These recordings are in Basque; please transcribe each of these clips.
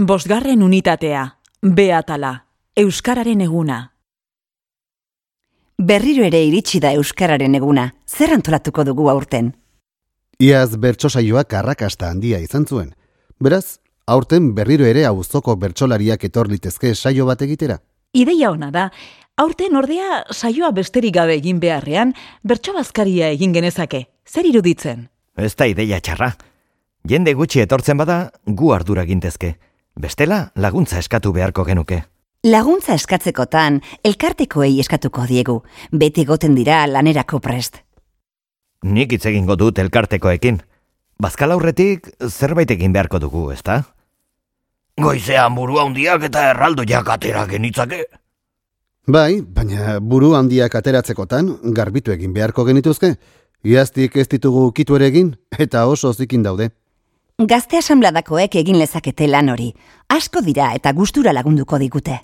Bosgarren unitatea, beatala, Euskararen eguna. Berriro ere iritsi da Euskararen eguna. Zer antolatuko dugu aurten? Iaz bertso saioak arrakasta handia izan zuen. Beraz, aurten berriro ere auzoko bertsolariak etor litezke saio bat egitera. Ideia ona da, aurten ordea saioa besterik gabe egin beharrean, bertso bazkaria egin genezake. Zer iruditzen? Ez da ideia txarra. Jende gutxi etortzen bada, gu ardura gintezke. Bestela, laguntza eskatu beharko genuke. Laguntza eskatzekotan, elkartekoei eskatuko diegu. Beti goten dira lanerako prest. Nik hitz egingo dut elkartekoekin. Bazkal aurretik zerbait egin beharko dugu, ezta? Goizean buru handiak eta erraldoiak atera genitzake. Bai, baina buru handiak ateratzekotan garbitu egin beharko genituzke. Iaztik ez ditugu ukitu ere egin eta oso zikin daude. Gazte asambladakoek egin lezakete lan hori. Asko dira eta gustura lagunduko digute.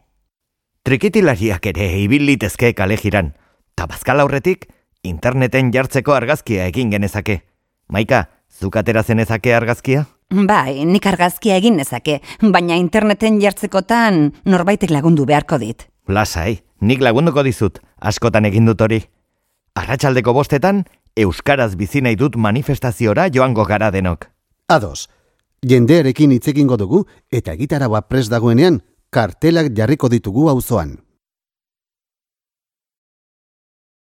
Trikitilariak ere ibil litezke kale jiran. Ta bazkal aurretik, interneten jartzeko argazkia egin genezake. Maika, zuk atera zenezake argazkia? Bai, nik argazkia egin nezake, baina interneten jartzekotan norbaitek lagundu beharko dit. Lasai, nik lagunduko dizut, askotan egin dut hori. Arratxaldeko bostetan, Euskaraz bizi nahi dut manifestaziora joango gara denok. Ados, jendearekin hitz egingo dugu eta egitaragoa pres dagoenean kartelak jarriko ditugu auzoan.